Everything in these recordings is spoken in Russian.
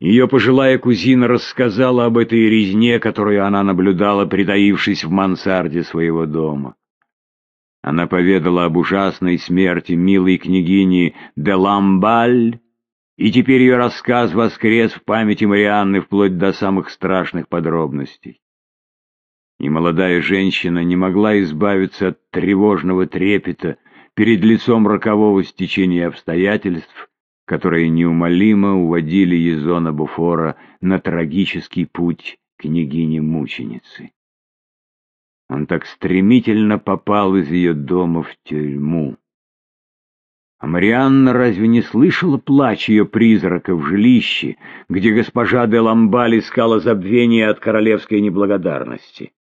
Ее пожилая кузина рассказала об этой резне, которую она наблюдала, притаившись в мансарде своего дома. Она поведала об ужасной смерти милой княгини де Ламбаль, и теперь ее рассказ воскрес в памяти Марианны вплоть до самых страшных подробностей. И молодая женщина не могла избавиться от тревожного трепета перед лицом рокового стечения обстоятельств, которые неумолимо уводили Езона Буфора на трагический путь княгини-мученицы. Он так стремительно попал из ее дома в тюрьму. А Марианна разве не слышала плач ее призрака в жилище, где госпожа де Ламбаль искала забвение от королевской неблагодарности?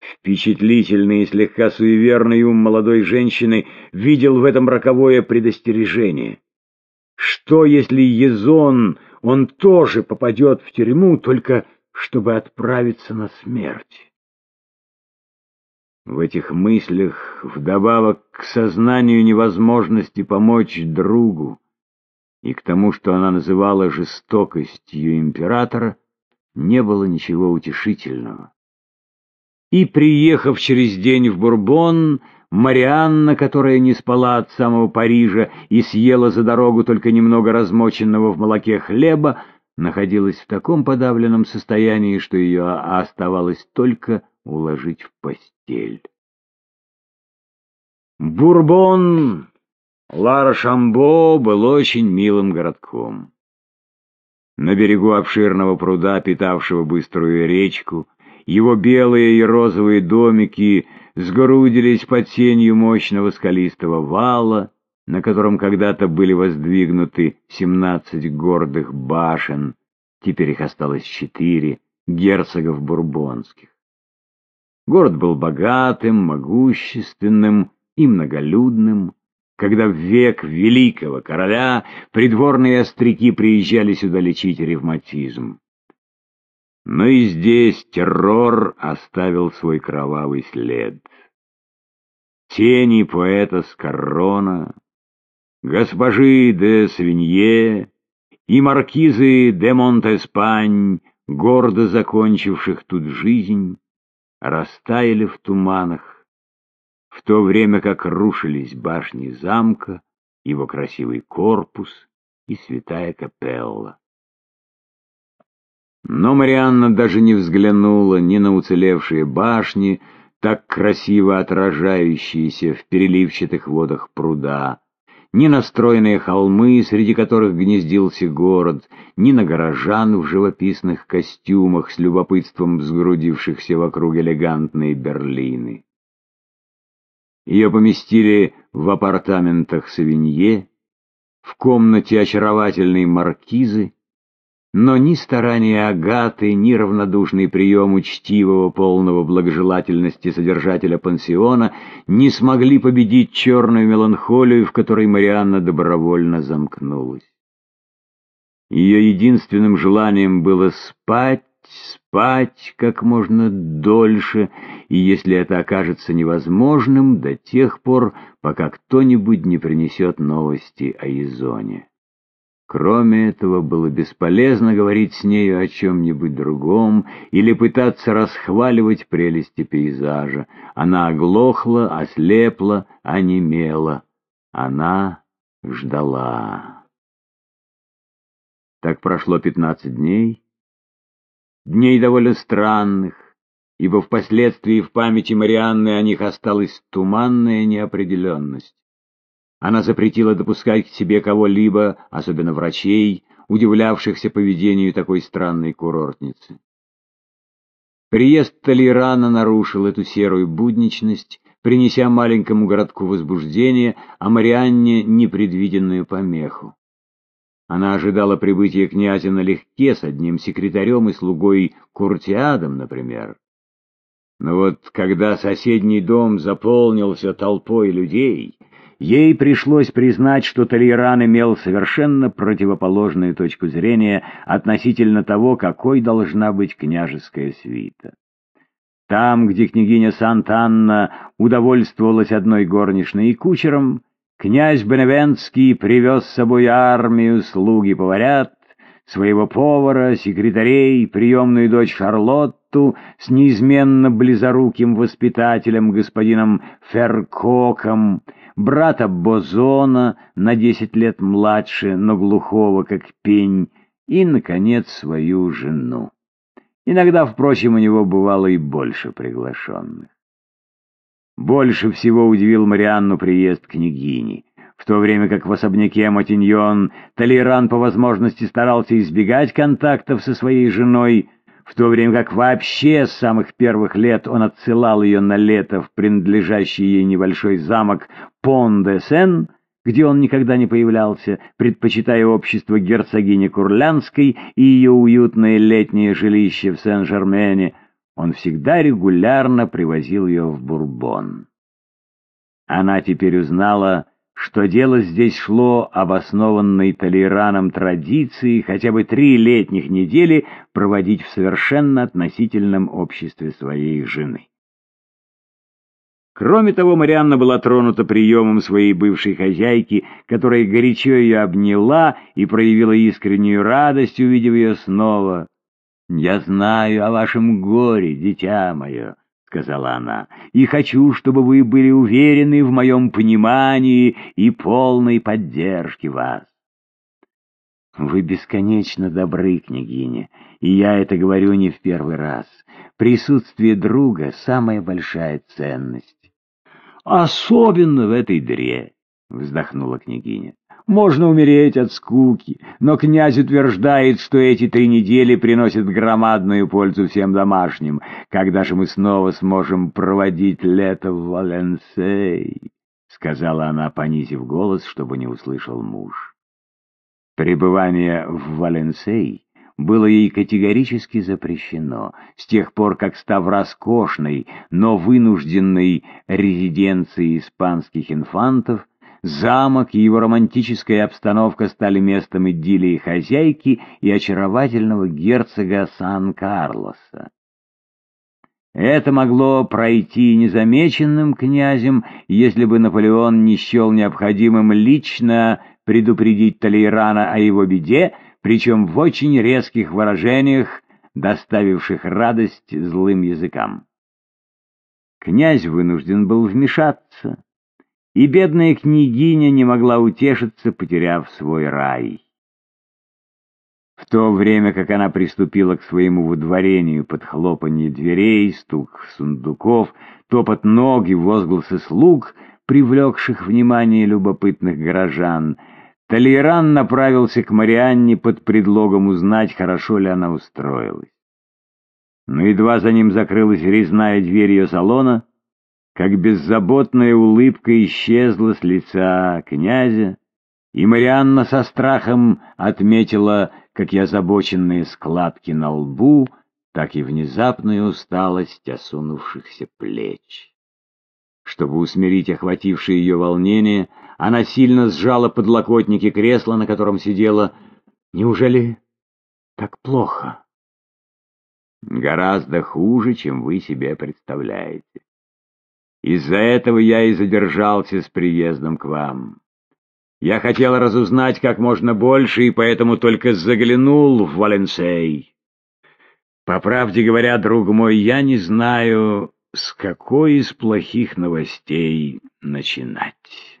Впечатлительный и слегка суеверный ум молодой женщины видел в этом роковое предостережение. Что, если Езон, он тоже попадет в тюрьму, только чтобы отправиться на смерть? В этих мыслях, вдобавок к сознанию невозможности помочь другу и к тому, что она называла жестокостью императора, не было ничего утешительного. И, приехав через день в Бурбон, Марианна, которая не спала от самого Парижа и съела за дорогу только немного размоченного в молоке хлеба, находилась в таком подавленном состоянии, что ее оставалось только уложить в постель. Бурбон Лара-Шамбо был очень милым городком. На берегу обширного пруда, питавшего быструю речку, его белые и розовые домики сгрудились под сенью мощного скалистого вала, на котором когда-то были воздвигнуты семнадцать гордых башен, теперь их осталось четыре, герцогов бурбонских. Город был богатым, могущественным и многолюдным. Когда в век великого короля придворные остряки приезжали сюда лечить ревматизм. Но и здесь террор оставил свой кровавый след. Тени поэта Скоррона, госпожи де Свинье и маркизы де Монтеспань, гордо закончивших тут жизнь, растаяли в туманах, в то время как рушились башни замка, его красивый корпус и святая капелла. Но Марианна даже не взглянула ни на уцелевшие башни, так красиво отражающиеся в переливчатых водах пруда, ни на стройные холмы, среди которых гнездился город, ни на горожан в живописных костюмах с любопытством сгрудившихся вокруг элегантной Берлины. Ее поместили в апартаментах Савинье, в комнате очаровательной маркизы, но ни старания Агаты, ни равнодушный прием учтивого, полного благожелательности содержателя пансиона не смогли победить черную меланхолию, в которой Марианна добровольно замкнулась. Ее единственным желанием было спать, спать как можно дольше, и если это окажется невозможным, до тех пор, пока кто-нибудь не принесет новости о Изоне. Кроме этого, было бесполезно говорить с нею о чем-нибудь другом или пытаться расхваливать прелести пейзажа. Она оглохла, ослепла, онемела. Она ждала. Так прошло пятнадцать дней. Дней довольно странных, ибо впоследствии в памяти Марианны о них осталась туманная неопределенность. Она запретила допускать к себе кого-либо, особенно врачей, удивлявшихся поведению такой странной курортницы. Приезд Толерана нарушил эту серую будничность, принеся маленькому городку возбуждение, а Марианне непредвиденную помеху. Она ожидала прибытия князя налегке с одним секретарем и слугой Куртиадом, например. Но вот когда соседний дом заполнился толпой людей, Ей пришлось признать, что Толейран имел совершенно противоположную точку зрения относительно того, какой должна быть княжеская свита. Там, где княгиня Санта-Анна удовольствовалась одной горничной и кучером, князь Беневентский привез с собой армию, слуги поварят, своего повара, секретарей, приемную дочь Шарлотту с неизменно близоруким воспитателем господином Феркоком, брата Бозона на десять лет младше, но глухого как пень, и, наконец, свою жену. Иногда, впрочем, у него бывало и больше приглашенных. Больше всего удивил Марианну приезд княгини. В то время как в особняке Матиньон Толеран по возможности старался избегать контактов со своей женой, в то время как вообще с самых первых лет он отсылал ее на лето в принадлежащий ей небольшой замок Пон-де-Сен, где он никогда не появлялся, предпочитая общество герцогини Курлянской и ее уютное летнее жилище в Сен-Жермене, он всегда регулярно привозил ее в Бурбон. Она теперь узнала, что дело здесь шло об основанной Толераном традиции хотя бы три летних недели проводить в совершенно относительном обществе своей жены. Кроме того, Марианна была тронута приемом своей бывшей хозяйки, которая горячо ее обняла и проявила искреннюю радость, увидев ее снова. «Я знаю о вашем горе, дитя мое», — сказала она, — «и хочу, чтобы вы были уверены в моем понимании и полной поддержке вас». «Вы бесконечно добры, княгиня, и я это говорю не в первый раз. Присутствие друга — самая большая ценность. «Особенно в этой дыре», — вздохнула княгиня. «Можно умереть от скуки, но князь утверждает, что эти три недели приносят громадную пользу всем домашним. Когда же мы снова сможем проводить лето в Валенсей?» — сказала она, понизив голос, чтобы не услышал муж. Пребывание в Валенсей было ей категорически запрещено, с тех пор, как став роскошной, но вынужденной резиденцией испанских инфантов, замок и его романтическая обстановка стали местом идиллии хозяйки и очаровательного герцога Сан-Карлоса. Это могло пройти незамеченным князем, если бы Наполеон не счел необходимым лично предупредить Толейрана о его беде, причем в очень резких выражениях, доставивших радость злым языкам. Князь вынужден был вмешаться, и бедная княгиня не могла утешиться, потеряв свой рай. В то время, как она приступила к своему выдворению под хлопанье дверей, стук сундуков, топот ног и возгласы слуг, привлекших внимание любопытных горожан, Толеран направился к Марианне под предлогом узнать, хорошо ли она устроилась. Но едва за ним закрылась резная дверь ее салона, как беззаботная улыбка исчезла с лица князя, и Марианна со страхом отметила, как и озабоченные складки на лбу, так и внезапную усталость осунувшихся плеч. Чтобы усмирить охватившее ее волнение, она сильно сжала подлокотники кресла, на котором сидела. «Неужели так плохо?» «Гораздо хуже, чем вы себе представляете. Из-за этого я и задержался с приездом к вам. Я хотел разузнать как можно больше, и поэтому только заглянул в Валенсей. По правде говоря, друг мой, я не знаю, с какой из плохих новостей начинать».